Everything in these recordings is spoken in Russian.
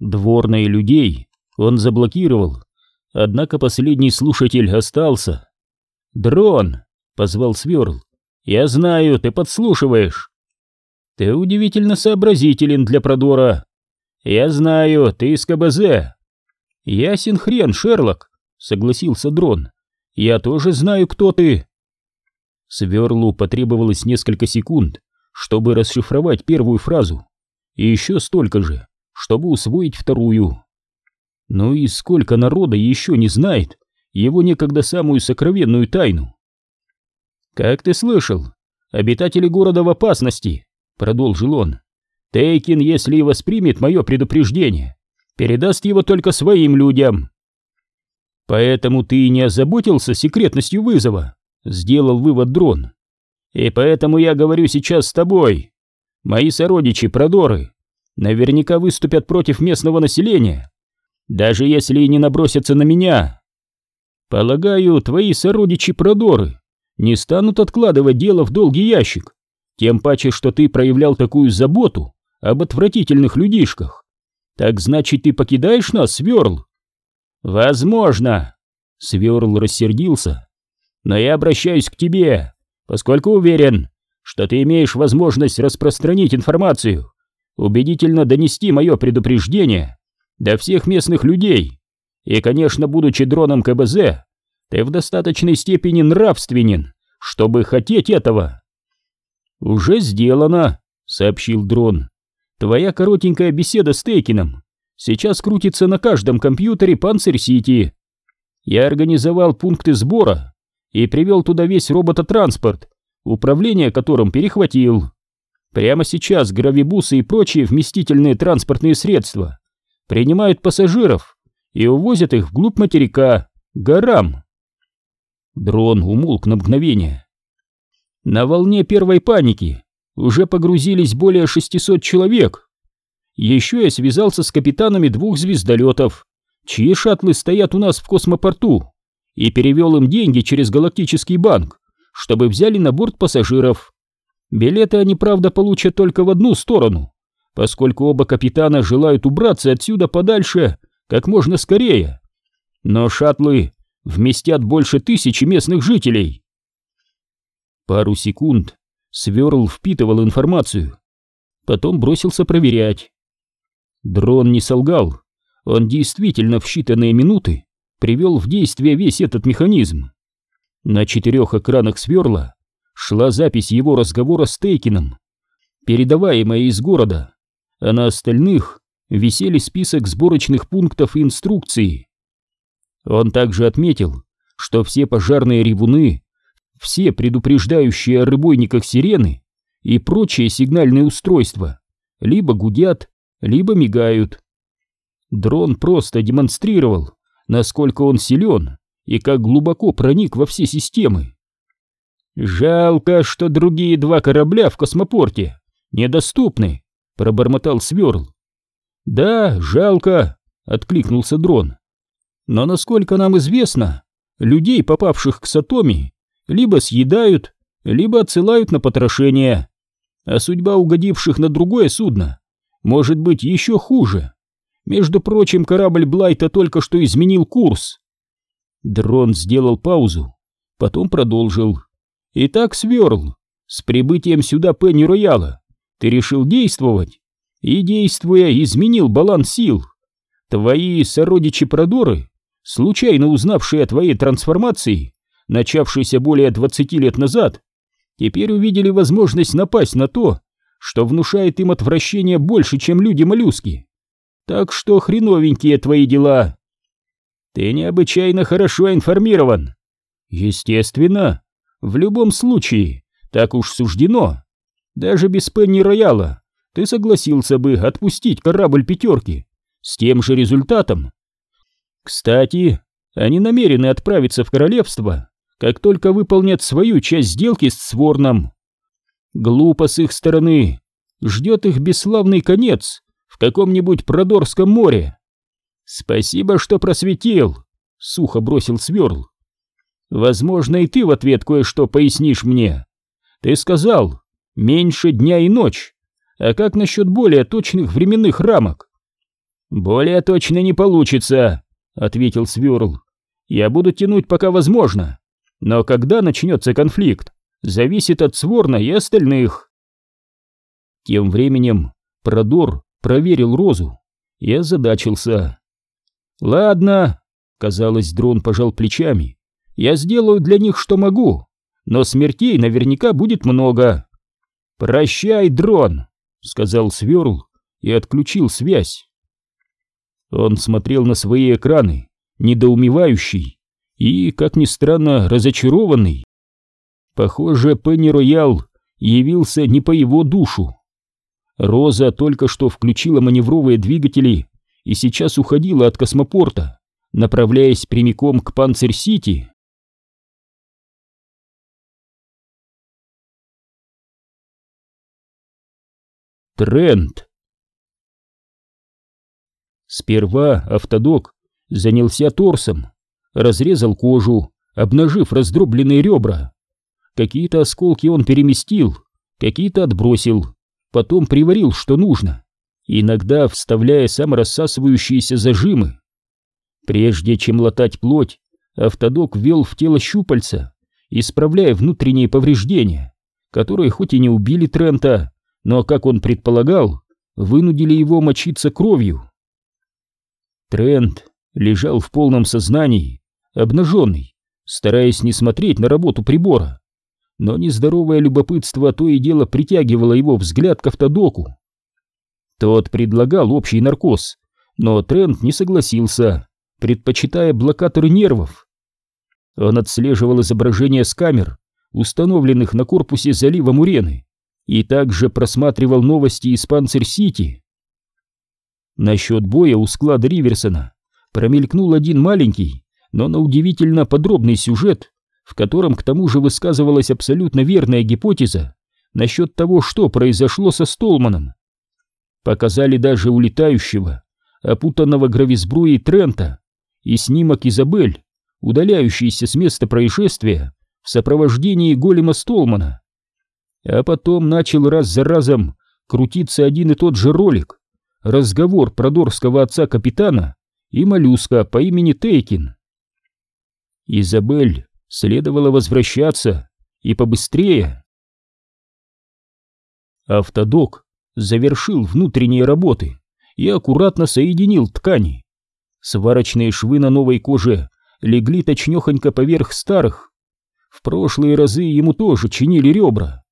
Дворные людей он заблокировал, однако последний слушатель остался. «Дрон!» — позвал Сверл. «Я знаю, ты подслушиваешь!» «Ты удивительно сообразителен для продора!» «Я знаю, ты из КБЗ!» «Ясен хрен, Шерлок!» — согласился Дрон. «Я тоже знаю, кто ты!» Сверлу потребовалось несколько секунд, чтобы расшифровать первую фразу, и еще столько же, чтобы усвоить вторую. Ну и сколько народа еще не знает его некогда самую сокровенную тайну? «Как ты слышал, обитатели города в опасности», — продолжил он. «Тейкин, если и воспримет мое предупреждение, передаст его только своим людям». «Поэтому ты и не озаботился секретностью вызова», — сделал вывод дрон. «И поэтому я говорю сейчас с тобой. Мои сородичи, продоры, наверняка выступят против местного населения, даже если и не набросятся на меня. Полагаю, твои сородичи-продоры не станут откладывать дело в долгий ящик, тем паче, что ты проявлял такую заботу об отвратительных людишках. Так значит, ты покидаешь нас, Сверл? Возможно. Сверл рассердился. Но я обращаюсь к тебе, поскольку уверен, что ты имеешь возможность распространить информацию, убедительно донести мое предупреждение до всех местных людей. И, конечно, будучи дроном КБЗ, ты в достаточной степени нравственен, чтобы хотеть этого. Уже сделано, сообщил дрон. Твоя коротенькая беседа с Тейкином сейчас крутится на каждом компьютере Панцирь-Сити. Я организовал пункты сбора и привел туда весь робототранспорт, управление которым перехватил. Прямо сейчас гравибусы и прочие вместительные транспортные средства принимают пассажиров и увозят их вглубь материка, горам. Дрон умолк на мгновение. На волне первой паники уже погрузились более 600 человек. Еще я связался с капитанами двух звездолетов, чьи шаттлы стоят у нас в космопорту, и перевел им деньги через галактический банк, чтобы взяли на борт пассажиров. Билеты они, правда, получат только в одну сторону, поскольку оба капитана желают убраться отсюда подальше как можно скорее. Но шаттлы вместят больше тысячи местных жителей. Пару секунд Сверл впитывал информацию, потом бросился проверять. Дрон не солгал, он действительно в считанные минуты привел в действие весь этот механизм. На четырех экранах сверла шла запись его разговора с Тейкином, передаваемая из города а на остальных висели список сборочных пунктов и инструкций. Он также отметил, что все пожарные ревуны, все предупреждающие о рыбойниках сирены и прочие сигнальные устройства либо гудят, либо мигают. Дрон просто демонстрировал, насколько он силен и как глубоко проник во все системы. Жалко, что другие два корабля в космопорте недоступны пробормотал Сверл. «Да, жалко», — откликнулся дрон. «Но насколько нам известно, людей, попавших к Сатоми, либо съедают, либо отсылают на потрошение, а судьба угодивших на другое судно может быть еще хуже. Между прочим, корабль Блайта только что изменил курс». Дрон сделал паузу, потом продолжил. «Итак, Сверл, с прибытием сюда Пенни Рояла ты решил действовать, и, действуя, изменил баланс сил. Твои сородичи-продоры, случайно узнавшие о твоей трансформации, начавшейся более 20 лет назад, теперь увидели возможность напасть на то, что внушает им отвращение больше, чем люди-моллюски. Так что хреновенькие твои дела. Ты необычайно хорошо информирован. Естественно, в любом случае, так уж суждено. Даже без Пенни Рояла ты согласился бы отпустить корабль пятерки с тем же результатом. Кстати, они намерены отправиться в королевство, как только выполнят свою часть сделки с Сворном. Глупо с их стороны, ждет их бесславный конец в каком-нибудь Продорском море. Спасибо, что просветил, сухо бросил Сверл. Возможно, и ты в ответ кое-что пояснишь мне. Ты сказал, Меньше дня и ночь. А как насчет более точных временных рамок? «Более точно не получится», — ответил Сверл. «Я буду тянуть, пока возможно. Но когда начнется конфликт, зависит от Сворна и остальных». Тем временем Продор проверил Розу и озадачился. «Ладно», — казалось, дрон пожал плечами, — «я сделаю для них, что могу, но смертей наверняка будет много». «Прощай, дрон», — сказал Сверл и отключил связь. Он смотрел на свои экраны, недоумевающий и, как ни странно, разочарованный. Похоже, Пенни Роял явился не по его душу. Роза только что включила маневровые двигатели и сейчас уходила от космопорта, направляясь прямиком к Панцирь-Сити. Тренд Сперва автодок занялся торсом, разрезал кожу, обнажив раздробленные ребра. Какие-то осколки он переместил, какие-то отбросил, потом приварил, что нужно, иногда вставляя саморассасывающиеся зажимы. Прежде чем латать плоть, автодок ввел в тело щупальца, исправляя внутренние повреждения, которые хоть и не убили Трента, но, как он предполагал, вынудили его мочиться кровью. Трент лежал в полном сознании, обнаженный, стараясь не смотреть на работу прибора. Но нездоровое любопытство то и дело притягивало его взгляд к автодоку. Тот предлагал общий наркоз, но Трент не согласился, предпочитая блокаторы нервов. Он отслеживал изображения с камер, установленных на корпусе залива Мурены, и также просматривал новости из Панцирь-Сити. Насчет боя у склада Риверсона промелькнул один маленький, но на удивительно подробный сюжет, в котором к тому же высказывалась абсолютно верная гипотеза насчет того, что произошло со Столманом. Показали даже улетающего, опутанного грависбруей Трента и снимок Изабель, удаляющийся с места происшествия в сопровождении голема Столмана. А потом начал раз за разом крутиться один и тот же ролик, разговор продорского отца капитана и моллюска по имени Тейкин. Изабель следовало возвращаться и побыстрее. Автодок завершил внутренние работы и аккуратно соединил ткани. Сварочные швы на новой коже легли точнёхонько поверх старых. В прошлые разы ему тоже чинили ребра.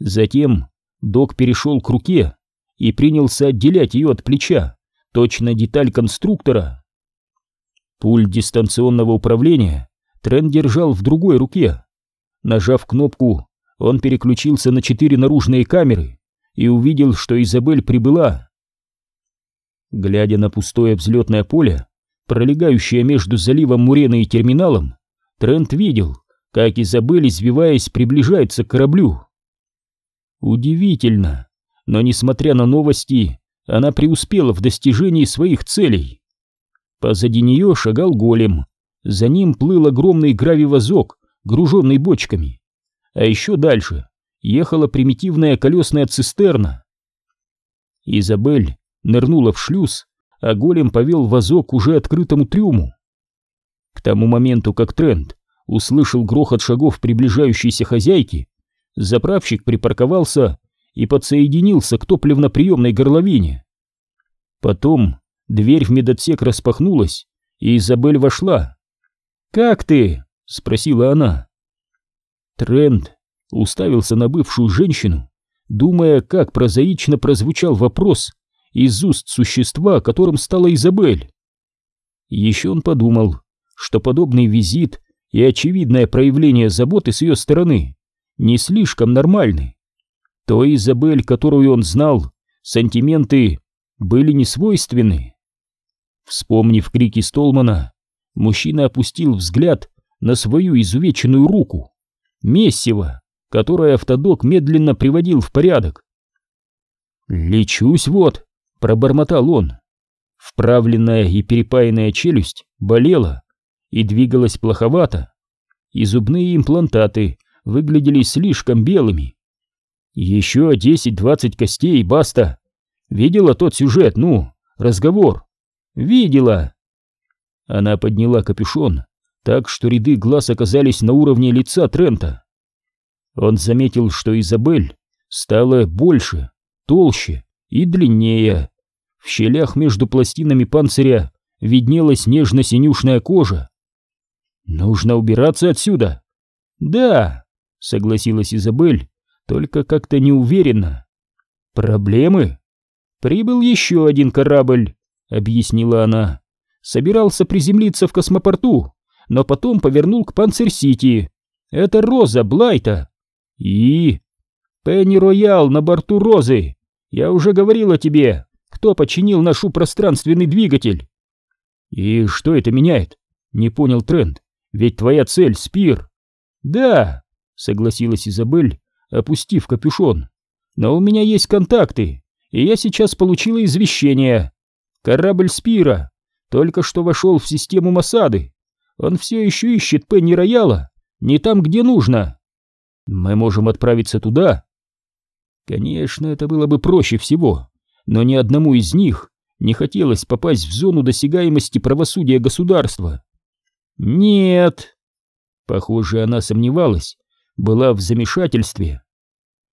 Затем док перешел к руке, и принялся отделять ее от плеча, точно деталь конструктора. Пульт дистанционного управления Трен держал в другой руке. Нажав кнопку, он переключился на четыре наружные камеры и увидел, что Изабель прибыла. Глядя на пустое взлетное поле, пролегающее между заливом Мурены и терминалом, Трент видел, как Изабель, извиваясь, приближается к кораблю. Удивительно, но, несмотря на новости, она преуспела в достижении своих целей. Позади нее шагал голем, за ним плыл огромный гравивозок, груженный бочками. А еще дальше ехала примитивная колесная цистерна. Изабель нырнула в шлюз, а голем повел вазок уже открытому трюму. К тому моменту, как Трент услышал грохот шагов приближающейся хозяйки, заправщик припарковался и подсоединился к топливно-приемной горловине. Потом дверь в медотсек распахнулась, и Изабель вошла. «Как ты?» — спросила она. Тренд уставился на бывшую женщину, думая, как прозаично прозвучал вопрос из уст существа, которым стала Изабель. Еще он подумал, что подобный визит и очевидное проявление заботы с ее стороны не слишком нормальны. Той Изабель, которую он знал, сантименты были несвойственны. Вспомнив крики Столмана, мужчина опустил взгляд на свою изувеченную руку, мессиво, которое автодок медленно приводил в порядок. «Лечусь вот», — пробормотал он. Вправленная и перепаянная челюсть болела и двигалась плоховато, и зубные имплантаты выглядели слишком белыми. Еще десять-двадцать костей, баста. Видела тот сюжет, ну, разговор. Видела. Она подняла капюшон, так что ряды глаз оказались на уровне лица Трента. Он заметил, что Изабель стала больше, толще и длиннее. В щелях между пластинами панциря виднелась нежно-синюшная кожа. «Нужно убираться отсюда!» «Да», — согласилась Изабель, только как-то неуверенно. «Проблемы?» «Прибыл еще один корабль», — объяснила она. «Собирался приземлиться в космопорту, но потом повернул к Панцирь-Сити. Это Роза Блайта». «И?» «Пенни Роял на борту Розы. Я уже говорил о тебе, кто починил нашу пространственный двигатель». «И что это меняет?» — не понял Трент. «Ведь твоя цель — Спир». «Да», — согласилась Изабель, опустив капюшон. «Но у меня есть контакты, и я сейчас получила извещение. Корабль Спира только что вошел в систему Масады. Он все еще ищет Пенни Рояла, не там, где нужно. Мы можем отправиться туда». Конечно, это было бы проще всего, но ни одному из них не хотелось попасть в зону досягаемости правосудия государства. «Нет», Похоже, она сомневалась, была в замешательстве.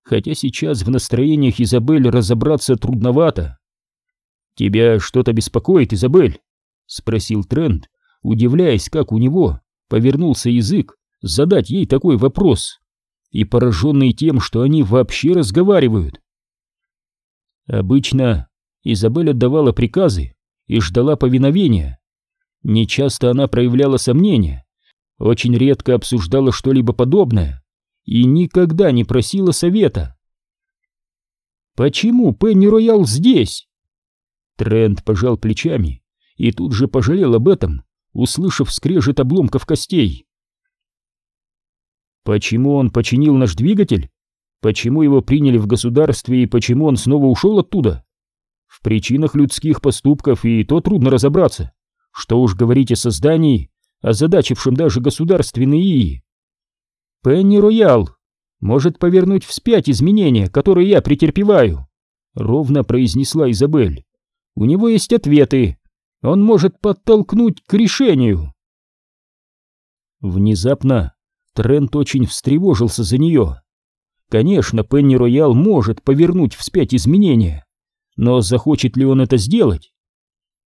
Хотя сейчас в настроениях Изабель разобраться трудновато. «Тебя что-то беспокоит, Изабель?» — спросил Трент, удивляясь, как у него повернулся язык задать ей такой вопрос, и пораженный тем, что они вообще разговаривают. Обычно Изабель отдавала приказы и ждала повиновения. Нечасто она проявляла сомнения, очень редко обсуждала что-либо подобное и никогда не просила совета. «Почему Пенни Роял здесь?» Трент пожал плечами и тут же пожалел об этом, услышав скрежет обломков костей. «Почему он починил наш двигатель? Почему его приняли в государстве и почему он снова ушел оттуда? В причинах людских поступков и то трудно разобраться. Что уж говорить о создании озадачившим даже государственные ИИ. Пенни Роял может повернуть вспять изменения, которые я претерпеваю, ровно произнесла Изабель. У него есть ответы. Он может подтолкнуть к решению. Внезапно Трент очень встревожился за нее. Конечно, Пенни Роял может повернуть вспять изменения, но захочет ли он это сделать?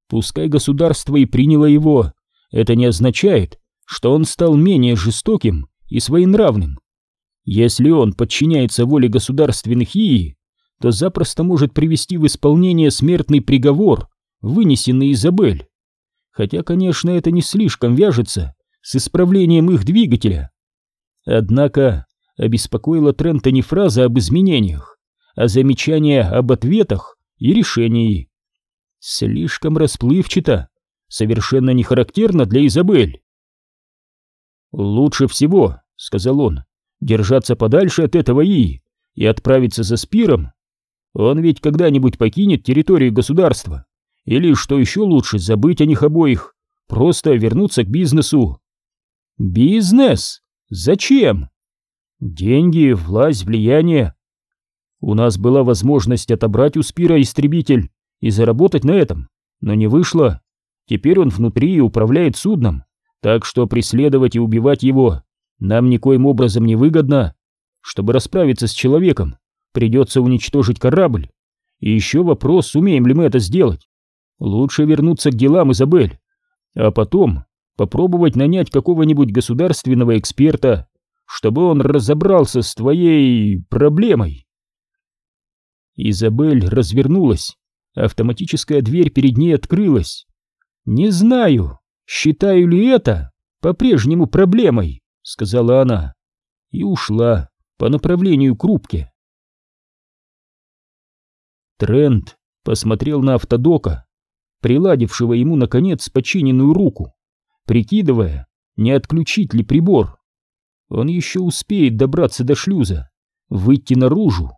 Пускай государство и приняло его это не означает, что он стал менее жестоким и своенравным. Если он подчиняется воле государственных ИИ, то запросто может привести в исполнение смертный приговор, вынесенный Изабель. Хотя, конечно, это не слишком вяжется с исправлением их двигателя. Однако обеспокоила Трента не фраза об изменениях, а замечание об ответах и решении. Слишком расплывчато совершенно не характерно для Изабель. «Лучше всего», — сказал он, — «держаться подальше от этого И и отправиться за Спиром. Он ведь когда-нибудь покинет территорию государства. Или, что еще лучше, забыть о них обоих, просто вернуться к бизнесу». «Бизнес? Зачем?» «Деньги, власть, влияние. У нас была возможность отобрать у Спира истребитель и заработать на этом, но не вышло. Теперь он внутри и управляет судном, так что преследовать и убивать его нам никоим образом не выгодно. Чтобы расправиться с человеком, придется уничтожить корабль. И еще вопрос, сумеем ли мы это сделать. Лучше вернуться к делам, Изабель, а потом попробовать нанять какого-нибудь государственного эксперта, чтобы он разобрался с твоей проблемой. Изабель развернулась, автоматическая дверь перед ней открылась. «Не знаю, считаю ли это по-прежнему проблемой», — сказала она, и ушла по направлению к рубке. Трент посмотрел на автодока, приладившего ему, наконец, починенную руку, прикидывая, не отключить ли прибор. Он еще успеет добраться до шлюза, выйти наружу.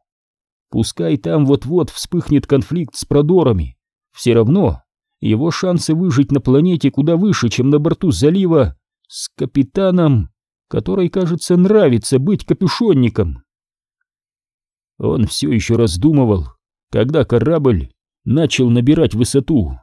Пускай там вот-вот вспыхнет конфликт с продорами, все равно его шансы выжить на планете куда выше, чем на борту залива с капитаном, который, кажется, нравится быть капюшонником. Он все еще раздумывал, когда корабль начал набирать высоту.